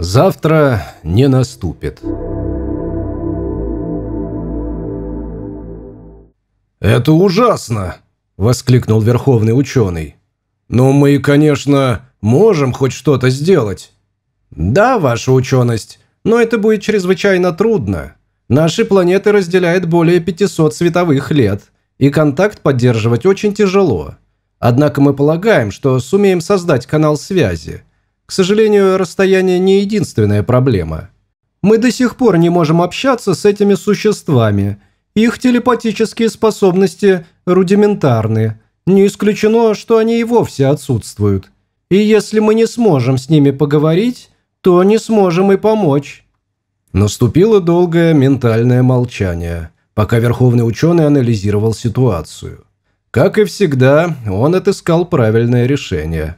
Завтра не наступит. «Это ужасно!» – воскликнул верховный ученый. «Но мы, конечно, можем хоть что-то сделать». «Да, ваша ученость, но это будет чрезвычайно трудно. Наши планеты разделяет более 500 световых лет, и контакт поддерживать очень тяжело. Однако мы полагаем, что сумеем создать канал связи. К сожалению, расстояние не единственная проблема. Мы до сих пор не можем общаться с этими существами. Их телепатические способности рудиментарны. Не исключено, что они и вовсе отсутствуют. И если мы не сможем с ними поговорить, то не сможем и помочь». Наступило долгое ментальное молчание, пока верховный ученый анализировал ситуацию. Как и всегда, он отыскал правильное решение.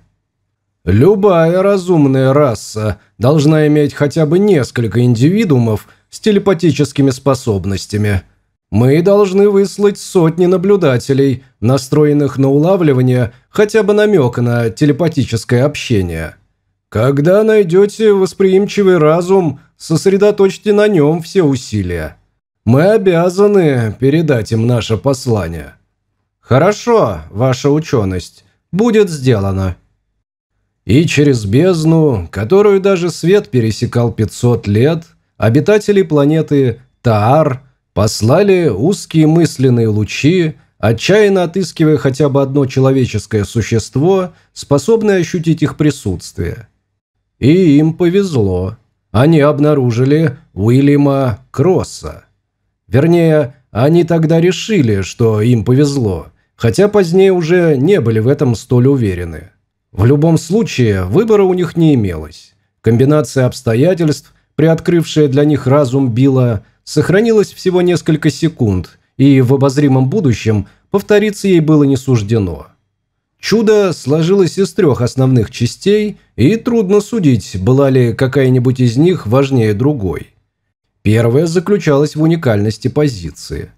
Любая разумная раса должна иметь хотя бы несколько индивидуумов с телепатическими способностями. Мы должны выслать сотни наблюдателей, настроенных на улавливание хотя бы намека на телепатическое общение. Когда найдете восприимчивый разум, сосредоточьте на нем все усилия. Мы обязаны передать им наше послание. «Хорошо, ваша ученость. Будет сделано». И через бездну, которую даже свет пересекал 500 лет, обитатели планеты Таар послали узкие мысленные лучи, отчаянно отыскивая хотя бы одно человеческое существо, способное ощутить их присутствие. И им повезло. Они обнаружили Уильяма Кросса. Вернее, они тогда решили, что им повезло – хотя позднее уже не были в этом столь уверены. В любом случае, выбора у них не имелось. Комбинация обстоятельств, приоткрывшая для них разум Билла, сохранилась всего несколько секунд, и в обозримом будущем повториться ей было не суждено. Чудо сложилось из трех основных частей, и трудно судить, была ли какая-нибудь из них важнее другой. Первая заключалась в уникальности позиции.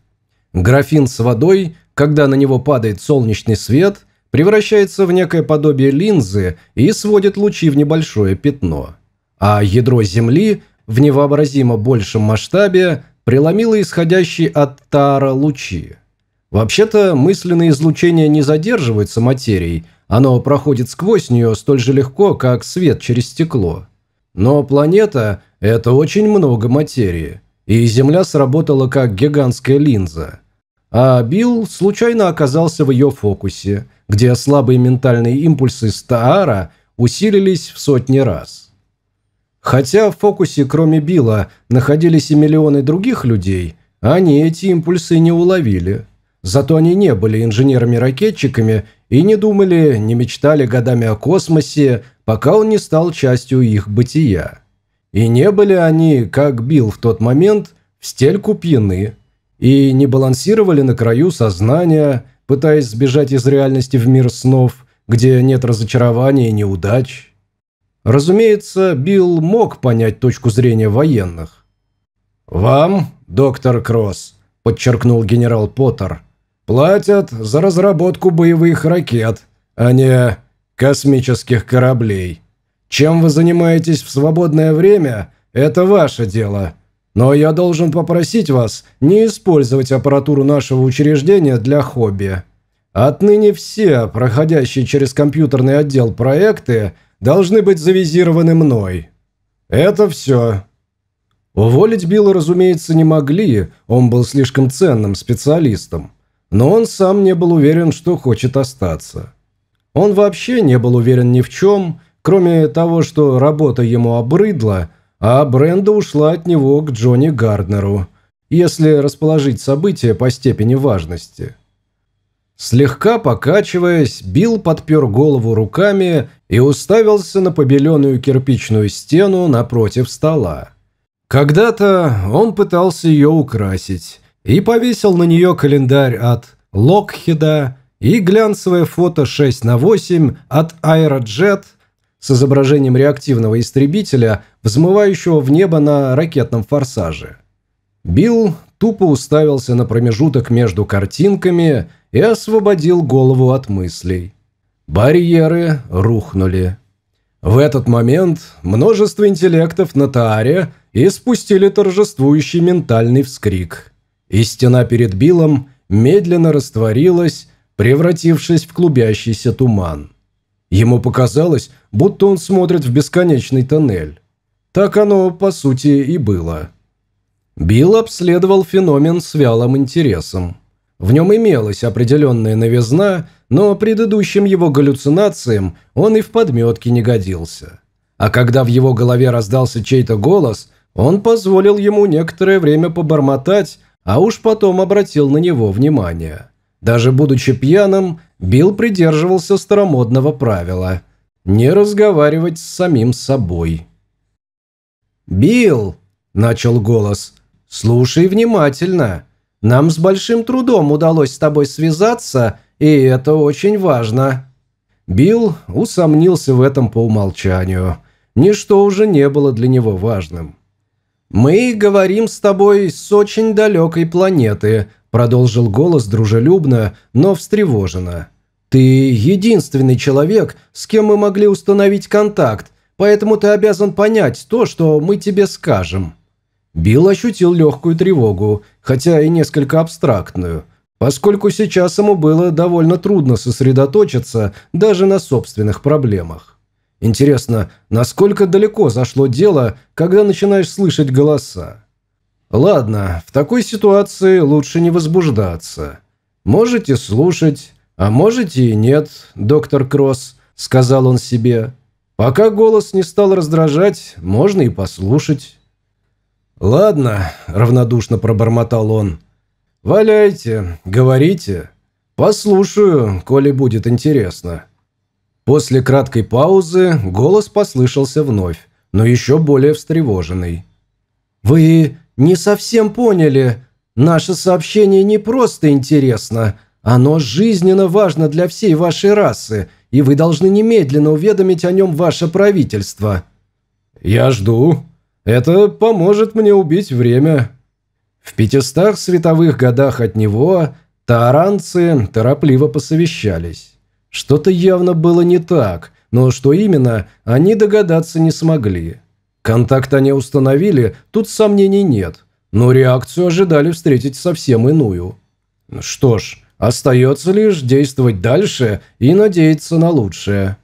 Графин с водой когда на него падает солнечный свет, превращается в некое подобие линзы и сводит лучи в небольшое пятно. А ядро Земли в невообразимо большем масштабе преломило исходящие от Тара лучи. Вообще-то мысленное излучение не задерживается материей, оно проходит сквозь нее столь же легко, как свет через стекло. Но планета – это очень много материи, и Земля сработала как гигантская линза – а Билл случайно оказался в ее фокусе, где слабые ментальные импульсы Стаара усилились в сотни раз. Хотя в фокусе, кроме Билла, находились и миллионы других людей, они эти импульсы не уловили. Зато они не были инженерами-ракетчиками и не думали, не мечтали годами о космосе, пока он не стал частью их бытия. И не были они, как Билл в тот момент, в стельку пьяны – и не балансировали на краю сознания, пытаясь сбежать из реальности в мир снов, где нет разочарования и неудач. Разумеется, Билл мог понять точку зрения военных. «Вам, доктор Кросс», – подчеркнул генерал Поттер, – «платят за разработку боевых ракет, а не космических кораблей. Чем вы занимаетесь в свободное время – это ваше дело». Но я должен попросить вас не использовать аппаратуру нашего учреждения для хобби. Отныне все, проходящие через компьютерный отдел проекты, должны быть завизированы мной. Это все. Уволить Билла, разумеется, не могли, он был слишком ценным специалистом. Но он сам не был уверен, что хочет остаться. Он вообще не был уверен ни в чем, кроме того, что работа ему обрыдла – а Бренда ушла от него к Джонни Гарднеру, если расположить события по степени важности. Слегка покачиваясь, Билл подпер голову руками и уставился на побеленную кирпичную стену напротив стола. Когда-то он пытался ее украсить и повесил на нее календарь от Локхеда и глянцевое фото 6 на 8 от Aerojet с изображением реактивного истребителя, взмывающего в небо на ракетном форсаже. Билл тупо уставился на промежуток между картинками и освободил голову от мыслей. Барьеры рухнули. В этот момент множество интеллектов на Тааре испустили торжествующий ментальный вскрик. И стена перед Биллом медленно растворилась, превратившись в клубящийся туман. Ему показалось, будто он смотрит в бесконечный тоннель. Так оно, по сути, и было. Билл обследовал феномен с вялым интересом. В нем имелась определенная новизна, но предыдущим его галлюцинациям он и в подметке не годился. А когда в его голове раздался чей-то голос, он позволил ему некоторое время побормотать, а уж потом обратил на него внимание. Даже будучи пьяным, Билл придерживался старомодного правила – не разговаривать с самим собой. «Билл!» – начал голос. «Слушай внимательно. Нам с большим трудом удалось с тобой связаться, и это очень важно». Билл усомнился в этом по умолчанию. Ничто уже не было для него важным. «Мы говорим с тобой с очень далекой планеты», – продолжил голос дружелюбно, но встревоженно. «Ты единственный человек, с кем мы могли установить контакт, поэтому ты обязан понять то, что мы тебе скажем». Билл ощутил легкую тревогу, хотя и несколько абстрактную, поскольку сейчас ему было довольно трудно сосредоточиться даже на собственных проблемах. Интересно, насколько далеко зашло дело, когда начинаешь слышать голоса? Ладно, в такой ситуации лучше не возбуждаться. Можете слушать, а можете и нет, доктор Кросс, сказал он себе. Пока голос не стал раздражать, можно и послушать. «Ладно», – равнодушно пробормотал он. «Валяйте, говорите. Послушаю, коли будет интересно». После краткой паузы голос послышался вновь, но еще более встревоженный. «Вы не совсем поняли. Наше сообщение не просто интересно. Оно жизненно важно для всей вашей расы, и вы должны немедленно уведомить о нем ваше правительство». «Я жду», это поможет мне убить время. В пятистах световых годах от него тааранцы торопливо посовещались. Что-то явно было не так, но что именно, они догадаться не смогли. Контакт они установили, тут сомнений нет, но реакцию ожидали встретить совсем иную. Что ж, остается лишь действовать дальше и надеяться на лучшее.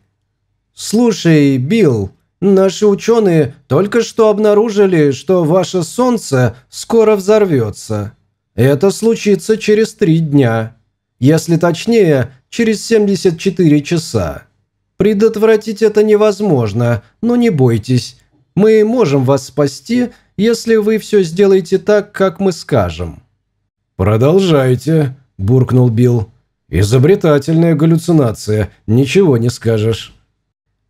«Слушай, Билл», Наши ученые только что обнаружили, что ваше Солнце скоро взорвется. Это случится через три дня. Если точнее, через 74 часа. Предотвратить это невозможно, но не бойтесь. Мы можем вас спасти, если вы все сделаете так, как мы скажем». «Продолжайте», – буркнул Билл. «Изобретательная галлюцинация, ничего не скажешь».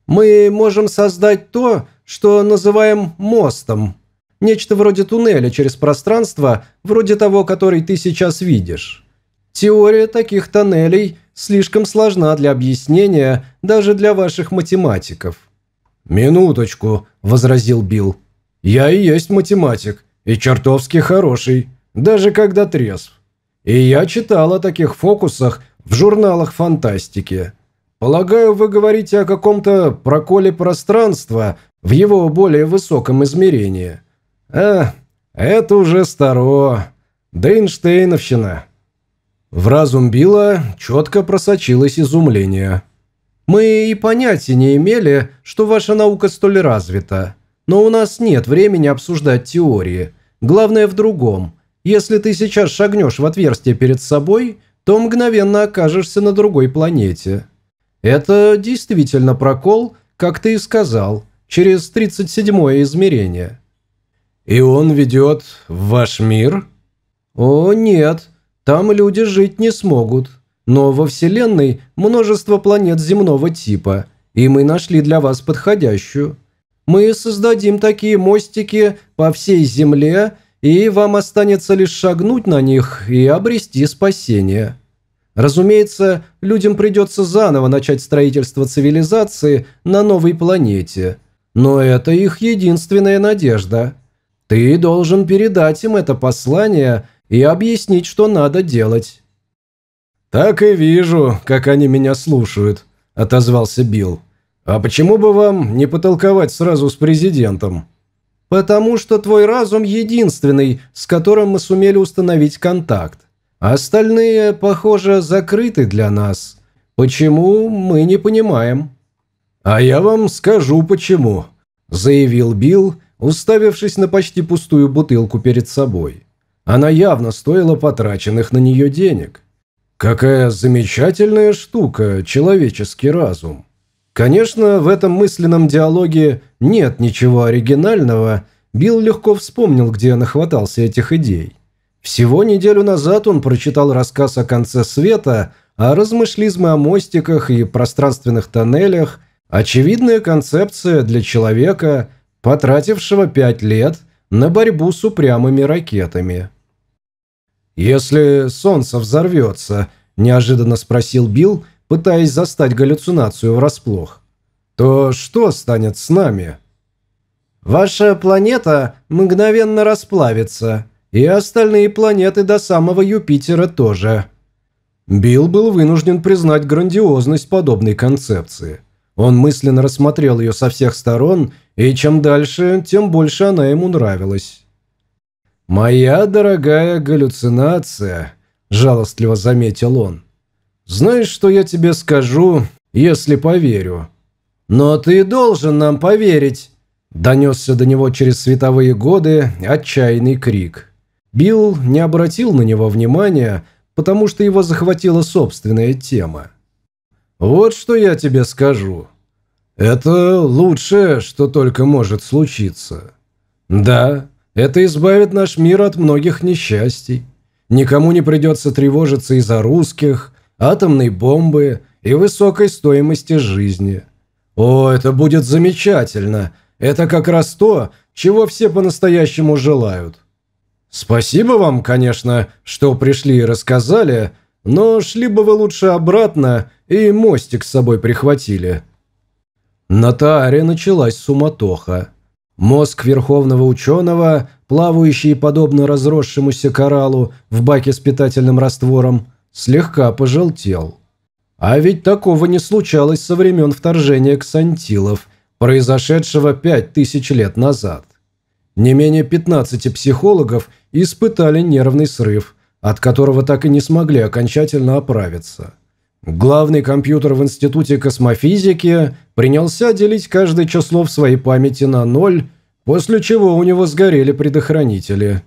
Мы можем создать то, что называем мостом. Нечто вроде туннеля через пространство, вроде того, который ты сейчас видишь. Теория таких тоннелей слишком сложна для объяснения даже для ваших математиков. «Минуточку», – возразил Билл. «Я и есть математик, и чертовски хороший, даже когда трезв. И я читал о таких фокусах в журналах фантастики. Полагаю, вы говорите о каком-то проколе пространства в его более высоком измерении. А, это уже старо. Дейнштейновщина. В разум Билла четко просочилось изумление. «Мы и понятия не имели, что ваша наука столь развита. Но у нас нет времени обсуждать теории. Главное в другом. Если ты сейчас шагнешь в отверстие перед собой, то мгновенно окажешься на другой планете». Это действительно прокол, как ты и сказал, через 37-е измерение. И он ведет в ваш мир? О, нет, там люди жить не смогут. Но во Вселенной множество планет земного типа, и мы нашли для вас подходящую. Мы создадим такие мостики по всей Земле, и вам останется лишь шагнуть на них и обрести спасение. Разумеется, людям придется заново начать строительство цивилизации на новой планете. Но это их единственная надежда. Ты должен передать им это послание и объяснить, что надо делать». «Так и вижу, как они меня слушают», – отозвался Билл. «А почему бы вам не потолковать сразу с президентом?» «Потому что твой разум единственный, с которым мы сумели установить контакт. Остальные, похоже, закрыты для нас. Почему, мы не понимаем». «А я вам скажу, почему», – заявил Билл, уставившись на почти пустую бутылку перед собой. Она явно стоила потраченных на нее денег. Какая замечательная штука человеческий разум. Конечно, в этом мысленном диалоге нет ничего оригинального. Билл легко вспомнил, где нахватался этих идей. Всего неделю назад он прочитал рассказ о конце света, а размышлизмы о мостиках и пространственных тоннелях – очевидная концепция для человека, потратившего пять лет на борьбу с упрямыми ракетами. «Если солнце взорвется», – неожиданно спросил Билл, пытаясь застать галлюцинацию врасплох, – «то что станет с нами?» «Ваша планета мгновенно расплавится, и остальные планеты до самого Юпитера тоже». Билл был вынужден признать грандиозность подобной концепции. Он мысленно рассмотрел ее со всех сторон, и чем дальше, тем больше она ему нравилась. «Моя дорогая галлюцинация», – жалостливо заметил он. «Знаешь, что я тебе скажу, если поверю?» «Но ты должен нам поверить», – донесся до него через световые годы отчаянный крик. Билл не обратил на него внимания, потому что его захватила собственная тема. «Вот что я тебе скажу. Это лучшее, что только может случиться. Да, это избавит наш мир от многих несчастий. Никому не придется тревожиться из-за русских, атомной бомбы и высокой стоимости жизни. О, это будет замечательно. Это как раз то, чего все по-настоящему желают. Спасибо вам, конечно, что пришли и рассказали, но шли бы вы лучше обратно и мостик с собой прихватили. На Тааре началась суматоха. Мозг верховного ученого, плавающий подобно разросшемуся кораллу в баке с питательным раствором, слегка пожелтел. А ведь такого не случалось со времен вторжения ксантилов, произошедшего пять тысяч лет назад. Не менее 15 психологов испытали нервный срыв, от которого так и не смогли окончательно оправиться. Главный компьютер в Институте космофизики принялся делить каждое число в своей памяти на ноль, после чего у него сгорели предохранители.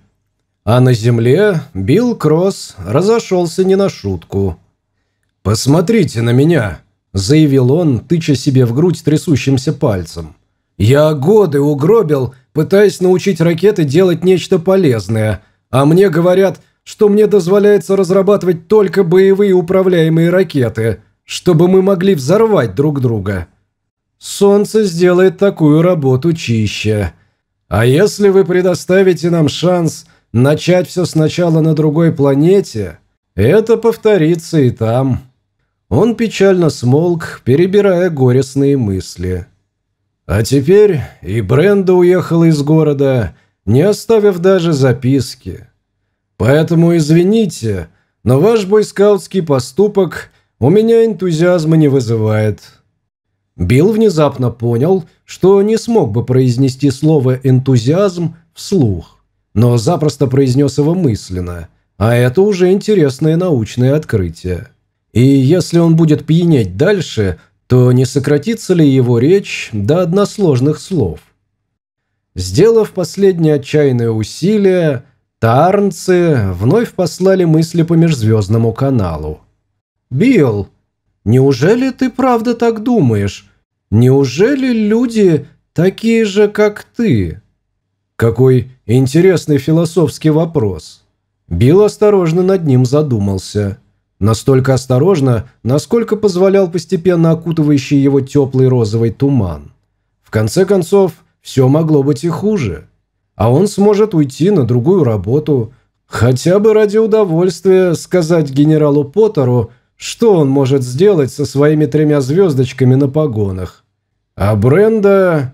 А на Земле Билл Кросс разошелся не на шутку. «Посмотрите на меня», – заявил он, тыча себе в грудь трясущимся пальцем. «Я годы угробил, пытаясь научить ракеты делать нечто полезное, а мне говорят – что мне дозволяется разрабатывать только боевые управляемые ракеты, чтобы мы могли взорвать друг друга. Солнце сделает такую работу чище. А если вы предоставите нам шанс начать все сначала на другой планете, это повторится и там». Он печально смолк, перебирая горестные мысли. А теперь и Бренда уехала из города, не оставив даже записки. Поэтому извините, но ваш бойскаутский поступок у меня энтузиазма не вызывает». Билл внезапно понял, что не смог бы произнести слово «энтузиазм» вслух, но запросто произнес его мысленно, а это уже интересное научное открытие. И если он будет пьянеть дальше, то не сократится ли его речь до односложных слов? Сделав последнее отчаянное усилие, Тарнцы вновь послали мысли по межзвездному каналу. «Билл, неужели ты правда так думаешь? Неужели люди такие же, как ты?» Какой интересный философский вопрос. Билл осторожно над ним задумался. Настолько осторожно, насколько позволял постепенно окутывающий его теплый розовый туман. В конце концов, все могло быть и хуже а он сможет уйти на другую работу, хотя бы ради удовольствия сказать генералу Поттеру, что он может сделать со своими тремя звездочками на погонах. А Бренда...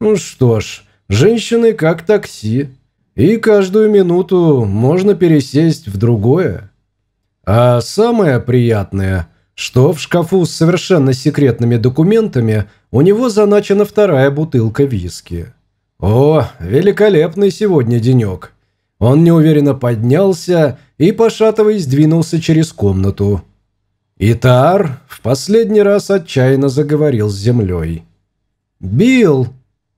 Ну что ж, женщины как такси, и каждую минуту можно пересесть в другое. А самое приятное, что в шкафу с совершенно секретными документами у него заначена вторая бутылка виски. О, великолепный сегодня денек. Он неуверенно поднялся и, пошатываясь, двинулся через комнату. Итар в последний раз отчаянно заговорил с землей. «Билл,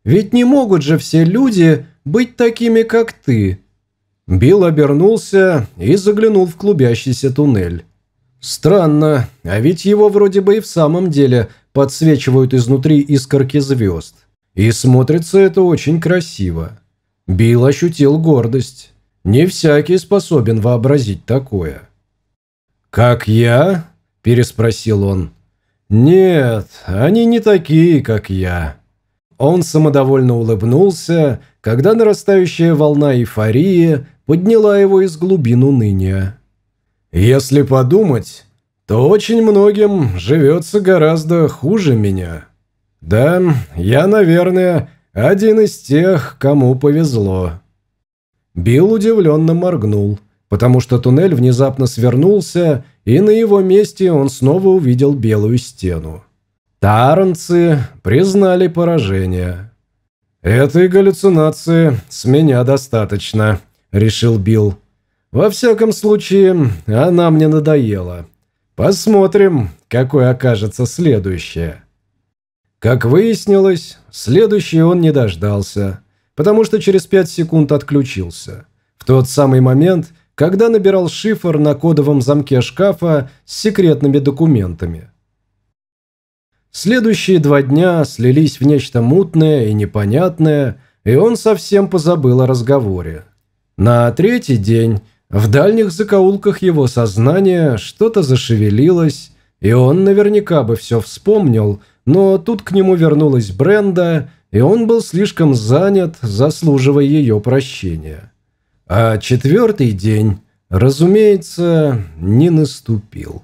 ведь не могут же все люди быть такими, как ты!» Билл обернулся и заглянул в клубящийся туннель. Странно, а ведь его вроде бы и в самом деле подсвечивают изнутри искорки звезд. И смотрится это очень красиво. Билл ощутил гордость. Не всякий способен вообразить такое. «Как я?» – переспросил он. «Нет, они не такие, как я». Он самодовольно улыбнулся, когда нарастающая волна эйфории подняла его из глубин уныния. Если подумать, то очень многим живется гораздо хуже меня. Да, я, наверное, один из тех, кому повезло». Билл удивленно моргнул, потому что туннель внезапно свернулся, и на его месте он снова увидел белую стену. Таранцы признали поражение. «Этой галлюцинации с меня достаточно», – решил Билл. Во всяком случае, она мне надоела. Посмотрим, какой окажется следующее. Как выяснилось, следующее он не дождался, потому что через пять секунд отключился. В тот самый момент, когда набирал шифр на кодовом замке шкафа с секретными документами. Следующие два дня слились в нечто мутное и непонятное, и он совсем позабыл о разговоре. На третий день в дальних закоулках его сознания что-то зашевелилось, и он наверняка бы все вспомнил, но тут к нему вернулась Бренда, и он был слишком занят, заслуживая ее прощения. А четвертый день, разумеется, не наступил.